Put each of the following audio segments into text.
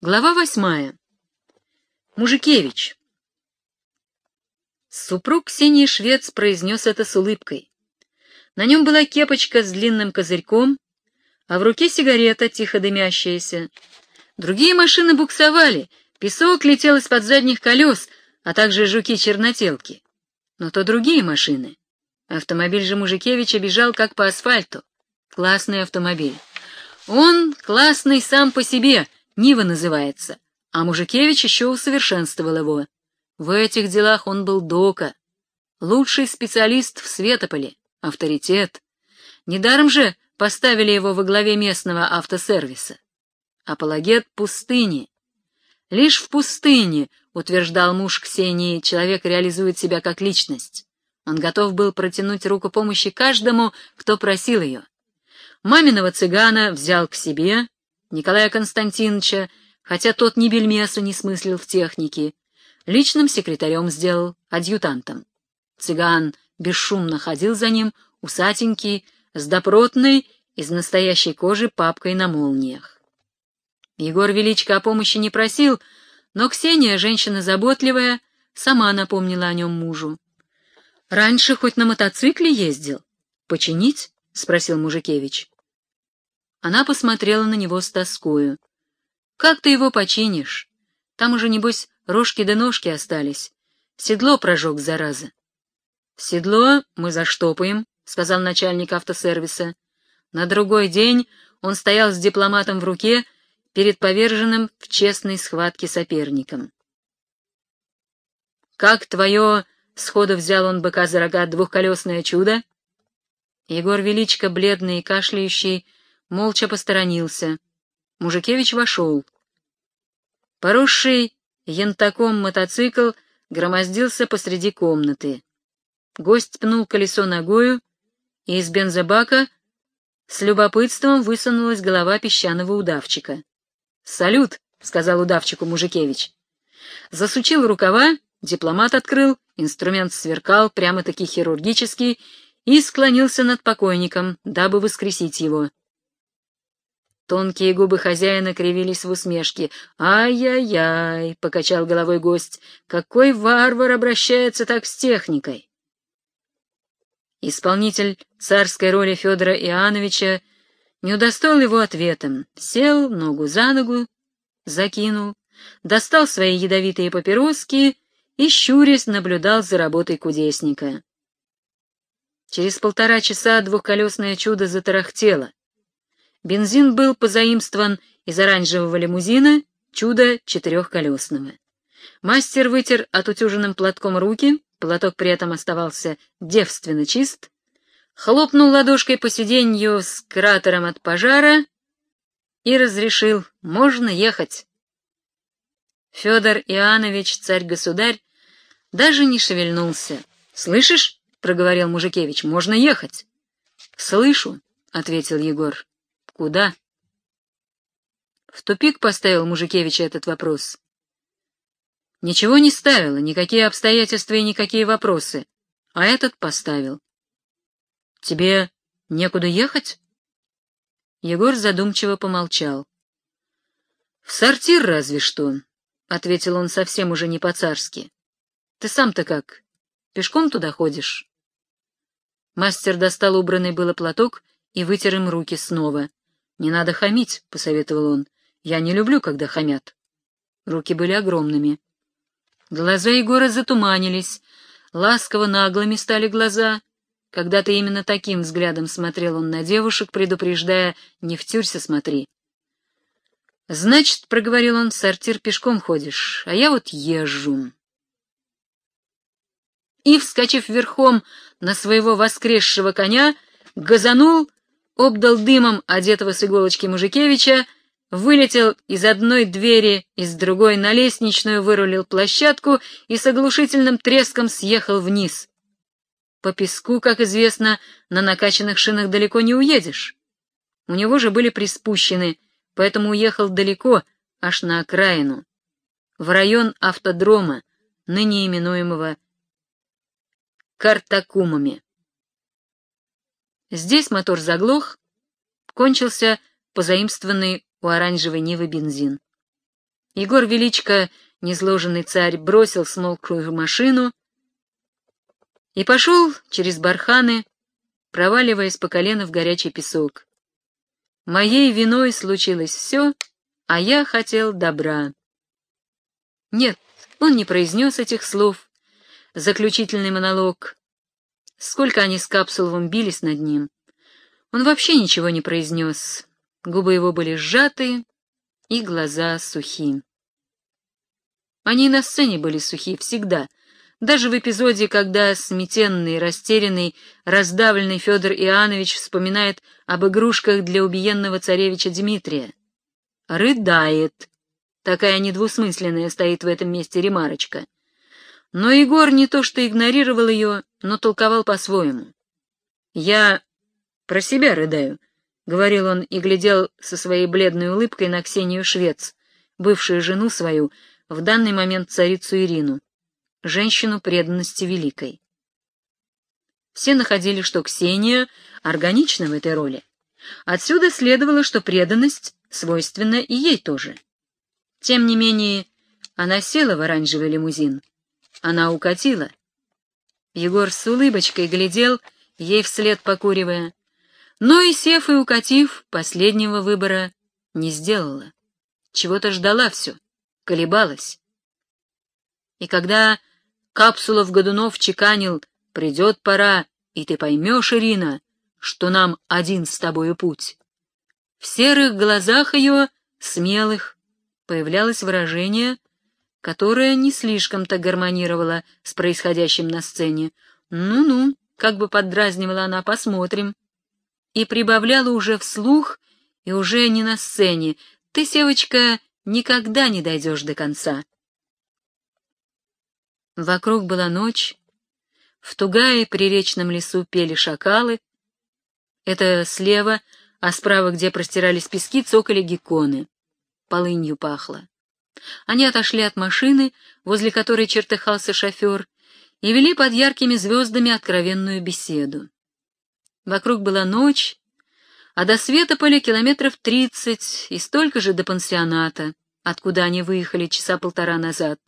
Глава восьмая. Мужикевич. Супруг Ксении Швец произнес это с улыбкой. На нем была кепочка с длинным козырьком, а в руке сигарета, тихо дымящаяся. Другие машины буксовали, песок летел из-под задних колес, а также жуки-чернотелки. Но то другие машины. Автомобиль же Мужикевича бежал как по асфальту. Классный автомобиль. Он классный сам по себе — Нива называется, а Мужикевич еще усовершенствовал его. В этих делах он был дока. Лучший специалист в Светополе, авторитет. Недаром же поставили его во главе местного автосервиса. Апологет пустыни. Лишь в пустыне, утверждал муж Ксении, человек реализует себя как личность. Он готов был протянуть руку помощи каждому, кто просил ее. Маминого цыгана взял к себе, Николая Константиновича, хотя тот ни бельмеса не смыслил в технике, личным секретарем сделал, адъютантом. Цыган бесшумно ходил за ним, усатенький, с допротной, из настоящей кожи папкой на молниях. Егор Величко о помощи не просил, но Ксения, женщина заботливая, сама напомнила о нем мужу. «Раньше хоть на мотоцикле ездил? Починить?» — спросил Мужикевич. Она посмотрела на него с тоскою. «Как ты его починишь? Там уже, небось, рожки да ножки остались. Седло прожег, зараза». «Седло мы заштопаем», — сказал начальник автосервиса. На другой день он стоял с дипломатом в руке перед поверженным в честной схватке соперником. «Как твое...» — сходу взял он быка за рога двухколесное чудо? Егор Величко, бледный и кашляющий, молча посторонился. Мужикевич вошел. Поросший янтаком мотоцикл громоздился посреди комнаты. Гость пнул колесо ногою, и из бензобака с любопытством высунулась голова песчаного удавчика. «Салют!» — сказал удавчику Мужикевич. Засучил рукава, дипломат открыл, инструмент сверкал, прямо-таки хирургический, и склонился над покойником, дабы воскресить его. Тонкие губы хозяина кривились в усмешке. «Ай-яй-яй!» — покачал головой гость. «Какой варвар обращается так с техникой!» Исполнитель царской роли Федора Иоанновича не удостоил его ответом. Сел, ногу за ногу, закинул, достал свои ядовитые папироски и, щурясь, наблюдал за работой кудесника. Через полтора часа двухколесное чудо затарахтело. Бензин был позаимствован из оранжевого лимузина чудо четырехколесного. Мастер вытер отутюженным платком руки, платок при этом оставался девственно чист, хлопнул ладошкой по сиденью с кратером от пожара и разрешил «можно ехать». Федор Иоаннович, царь-государь, даже не шевельнулся. «Слышишь?» — проговорил Мужикевич. «Можно ехать». «Слышу», — ответил Егор. Куда? В тупик поставил Мужикевич этот вопрос. Ничего не ставило, никакие обстоятельства и никакие вопросы, а этот поставил. Тебе некуда ехать? Егор задумчиво помолчал. В сортир разве что, — ответил он совсем уже не по-царски. Ты сам-то как, пешком туда ходишь? Мастер достал убранный было платок и вытер им руки снова. «Не надо хамить», — посоветовал он. «Я не люблю, когда хамят». Руки были огромными. Глаза Егора затуманились, ласково наглыми стали глаза. Когда-то именно таким взглядом смотрел он на девушек, предупреждая «не втюрься, смотри». «Значит, — проговорил он, — сортир пешком ходишь, а я вот езжу». И, вскочив верхом на своего воскресшего коня, газанул обдал дымом одетого с иголочки Мужикевича, вылетел из одной двери, из другой на лестничную вырулил площадку и с оглушительным треском съехал вниз. По песку, как известно, на накачанных шинах далеко не уедешь. У него же были приспущены, поэтому уехал далеко, аж на окраину, в район автодрома, ныне именуемого Картакумами. Здесь мотор заглох, кончился позаимствованный у оранжевой Нивы бензин. Егор Величко, незложенный царь, бросил смолклую машину и пошел через барханы, проваливаясь по колено в горячий песок. Моей виной случилось все, а я хотел добра. Нет, он не произнес этих слов. Заключительный монолог. Сколько они с Капсуловым бились над ним. Он вообще ничего не произнес. Губы его были сжаты, и глаза сухи. Они на сцене были сухи всегда, даже в эпизоде, когда сметенный, растерянный, раздавленный Федор Иоаннович вспоминает об игрушках для убиенного царевича Дмитрия. Рыдает. Такая недвусмысленная стоит в этом месте ремарочка. Но Егор не то что игнорировал ее, но толковал по-своему. «Я про себя рыдаю», — говорил он и глядел со своей бледной улыбкой на Ксению Швец, бывшую жену свою, в данный момент царицу Ирину женщину преданности великой. Все находили, что Ксения органична в этой роли. Отсюда следовало, что преданность свойственна и ей тоже. Тем не менее, она села в оранжевый лимузин. Она укатила. Егор с улыбочкой глядел, ей вслед покуривая. Но и сев и укатив, последнего выбора не сделала. Чего-то ждала все, колебалась. И когда Капсулов-Годунов чеканил, придет пора, и ты поймешь, Ирина, что нам один с тобою путь. В серых глазах ее, смелых, появлялось выражение, которое не слишком-то гармонировало с происходящим на сцене. «Ну-ну», — как бы поддразнивала она, — «посмотрим». И прибавляла уже вслух, и уже не на сцене. «Ты, Севочка, никогда не дойдешь до конца». Вокруг была ночь, в Тугае при речном лесу пели шакалы. Это слева, а справа, где простирались пески, цокали гекконы. Полынью пахло. Они отошли от машины, возле которой чертыхался шофер, и вели под яркими звездами откровенную беседу. Вокруг была ночь, а до света были километров тридцать и столько же до пансионата, откуда они выехали часа полтора назад.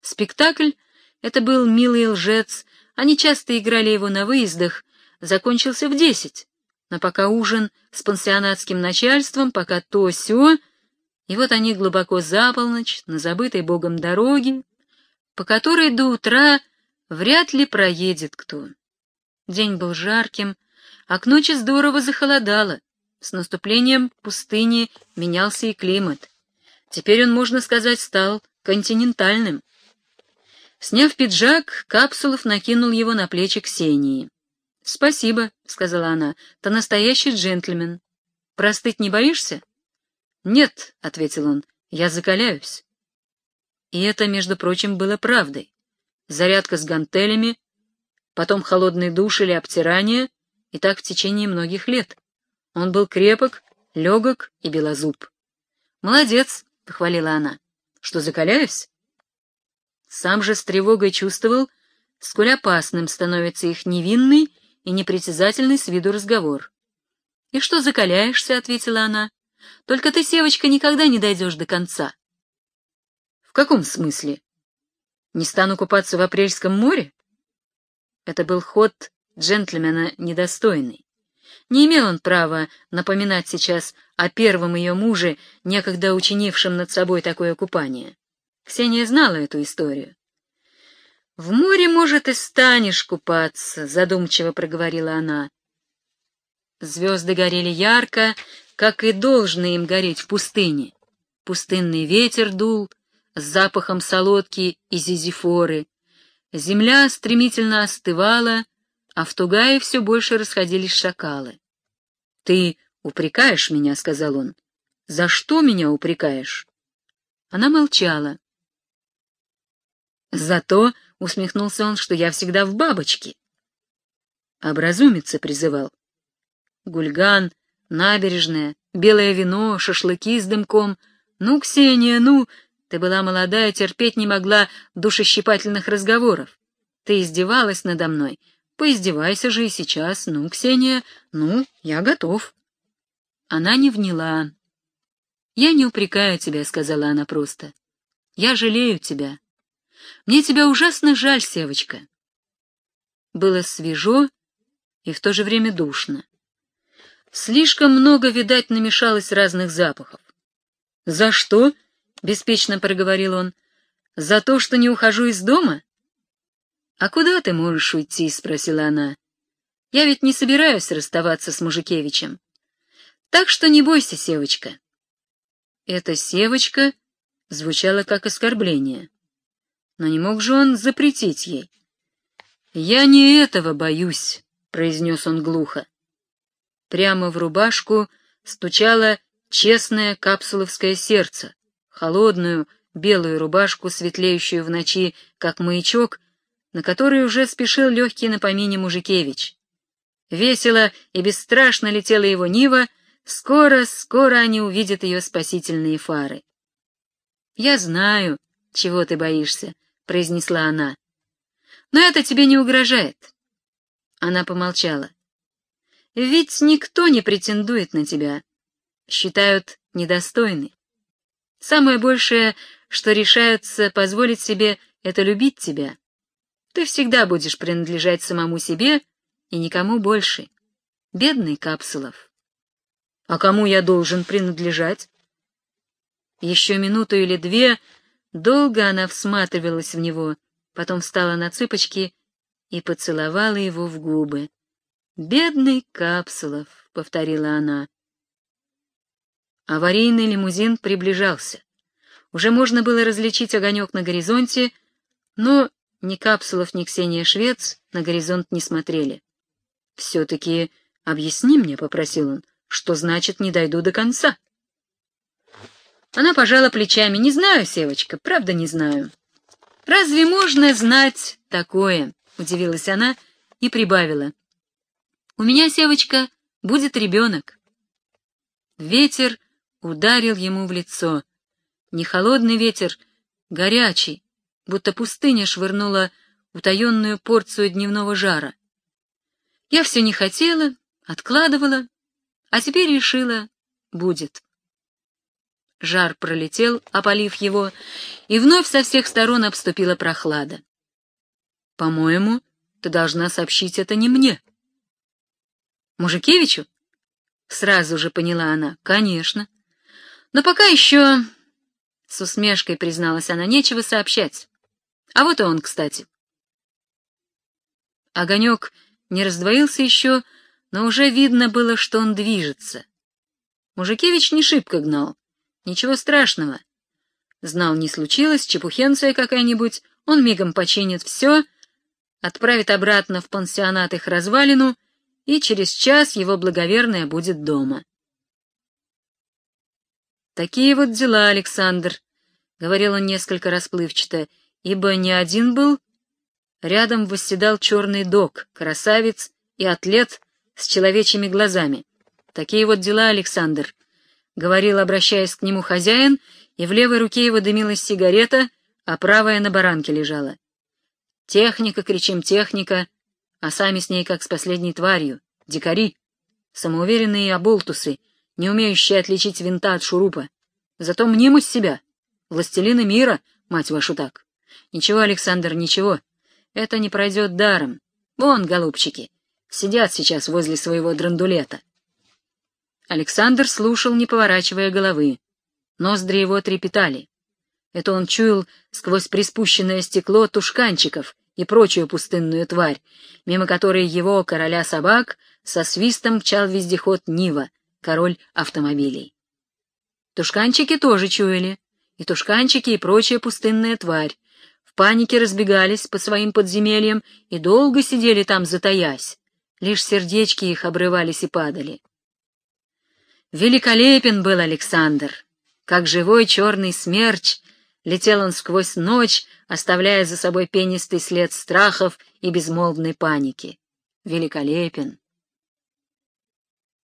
Спектакль — это был «Милый лжец», они часто играли его на выездах, закончился в десять. Но пока ужин с пансионатским начальством, пока то-сё, и вот они глубоко за полночь, на забытой богом дороге, по которой до утра вряд ли проедет кто. День был жарким, а к ночи здорово захолодало. С наступлением пустыни менялся и климат. Теперь он, можно сказать, стал континентальным. Сняв пиджак, Капсулов накинул его на плечи Ксении. — Спасибо, — сказала она, — ты настоящий джентльмен. Простыть не боишься? — Нет, — ответил он, — я закаляюсь. И это, между прочим, было правдой. Зарядка с гантелями, потом холодный душ или обтирание, и так в течение многих лет. Он был крепок, легок и белозуб. — Молодец, — похвалила она. — Что, закаляюсь? Сам же с тревогой чувствовал, сколь опасным становится их невинный и непритязательный с виду разговор. — И что закаляешься? — ответила она. — Только ты, Севочка, никогда не дойдешь до конца. — В каком смысле? Не стану купаться в Апрельском море? Это был ход джентльмена недостойный. Не имел он права напоминать сейчас о первом ее муже, некогда учинившем над собой такое купание. Ксения знала эту историю. «В море, может, и станешь купаться», — задумчиво проговорила она. Звезды горели ярко, как и должны им гореть в пустыне. Пустынный ветер дул с запахом солодки и зизифоры. Земля стремительно остывала, а в Тугае все больше расходились шакалы. — Ты упрекаешь меня, — сказал он. — За что меня упрекаешь? Она молчала. Зато, — усмехнулся он, — что я всегда в бабочке. Образумиться призывал. Гульган, набережная, белое вино, шашлыки с дымком. Ну, Ксения, ну, ты была молодая, терпеть не могла душещипательных разговоров. Ты издевалась надо мной. Поиздевайся же и сейчас. Ну, Ксения, ну, я готов. Она не вняла. «Я не упрекаю тебя», — сказала она просто. «Я жалею тебя. Мне тебя ужасно жаль, Севочка». Было свежо и в то же время душно. Слишком много, видать, намешалось разных запахов. «За что?» — беспечно проговорил он. «За то, что не ухожу из дома?» «А куда ты можешь уйти?» — спросила она. «Я ведь не собираюсь расставаться с Мужикевичем. Так что не бойся, Севочка». Эта «Севочка» звучала как оскорбление. Но не мог же он запретить ей. «Я не этого боюсь», — произнес он глухо. Прямо в рубашку стучало честное капсуловское сердце, холодную белую рубашку, светлеющую в ночи, как маячок, на который уже спешил легкий на помине Мужикевич. Весело и бесстрашно летела его Нива, скоро, скоро они увидят ее спасительные фары. «Я знаю, чего ты боишься», — произнесла она. «Но это тебе не угрожает». Она помолчала. «Ведь никто не претендует на тебя. Считают недостойной. Самое большее, что решаются позволить себе, это любить тебя. Ты всегда будешь принадлежать самому себе и никому больше. Бедный Капсулов. А кому я должен принадлежать? Еще минуту или две долго она всматривалась в него, потом встала на цыпочки и поцеловала его в губы. «Бедный Капсулов», — повторила она. Аварийный лимузин приближался. Уже можно было различить огонек на горизонте, но ни Капсулов, ни Ксения Швец на горизонт не смотрели. «Все-таки объясни мне», — попросил он, — «что значит не дойду до конца?» Она пожала плечами. «Не знаю, Севочка, правда не знаю». «Разве можно знать такое?» — удивилась она и прибавила. «У меня, Севочка, будет ребенок». Ветер ударил ему в лицо. Не холодный ветер, горячий, будто пустыня швырнула утаенную порцию дневного жара. Я все не хотела, откладывала, а теперь решила — будет. Жар пролетел, опалив его, и вновь со всех сторон обступила прохлада. — По-моему, ты должна сообщить это не мне. — Мужикевичу? — сразу же поняла она. — Конечно. Но пока еще... С усмешкой призналась она, нечего сообщать. А вот и он, кстати. Огонек не раздвоился еще, но уже видно было, что он движется. Мужикевич не шибко гнал. Ничего страшного. Знал, не случилось, чепухенция какая-нибудь, он мигом починит все, отправит обратно в пансионат их развалину, и через час его благоверная будет дома. «Такие вот дела, Александр», — говорил он несколько расплывчато, ибо не один был. Рядом восседал черный док, красавец и атлет с человечьими глазами. «Такие вот дела, Александр», — говорил, обращаясь к нему хозяин, и в левой руке его дымилась сигарета, а правая на баранке лежала. «Техника, кричим, техника!» А сами с ней как с последней тварью, дикари, самоуверенные оболтусы, не умеющие отличить винта от шурупа. Зато мнимость себя, властелины мира, мать вашу так. Ничего, Александр, ничего, это не пройдет даром. Вон, голубчики, сидят сейчас возле своего драндулета. Александр слушал, не поворачивая головы. Ноздри его трепетали. Это он чуял сквозь приспущенное стекло тушканчиков и прочую пустынную тварь, мимо которой его, короля собак, со свистом мчал вездеход Нива, король автомобилей. Тушканчики тоже чуяли, и тушканчики, и прочая пустынная тварь. В панике разбегались по своим подземельям и долго сидели там, затаясь. Лишь сердечки их обрывались и падали. Великолепен был Александр. Как живой черный смерч, летел он сквозь ночь, оставляя за собой пенистый след страхов и безмолвной паники. Великолепен.